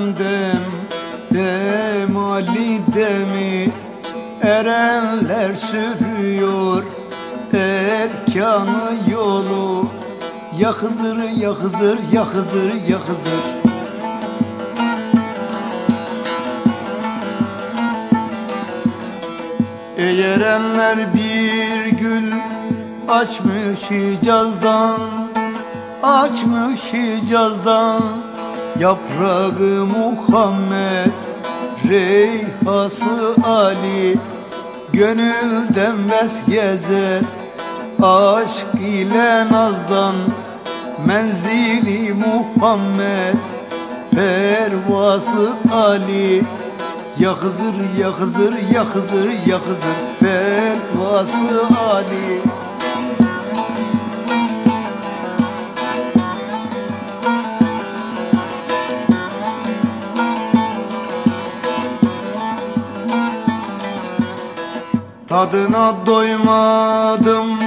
dem Dem Ali demi Erenler sürüyor Erkanı yolu Ya Hızır ya Hızır ya Hızır ya Hızır. Eğerenler bir gül açmış Hicaz'dan Açmış Hicaz'dan Yaprağı Muhammed Reyhası Ali. Gönülden bes gezer Aşk ile nazdan. Menzili Muhammed Pervası Ali. Ya Hızır ya Hızır ya Hızır ya Hızır Pervası Ali Tadına doymadım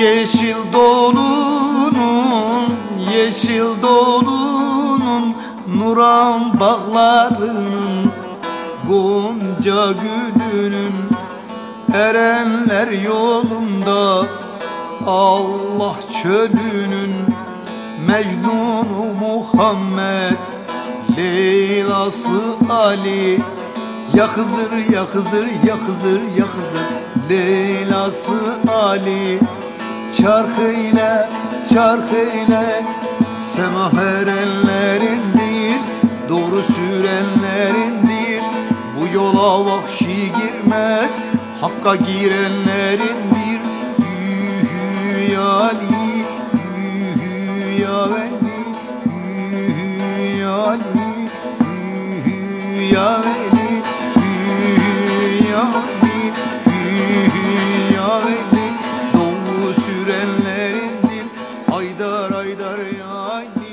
yeşil dolunun Yeşil dolunun nuran bağlarının Gonca gülünün erenler yolunda Allah çölünün Mecnunu Muhammed Leylası Ali ya Hızır ya Hızır ya Hızır ya Hızır. Leylası Ali Çarkı ile çarkı ile. Sema erenlerindir Doğru sürenlerindir. Bu yola vahşi girmez Hakka girenlerindir. Yühü ya Ali Yühü ya Veli. Yühü ya Ali Yühü ya Veli yarendir Doğu sürenlerindir. Haydar haydar yaydır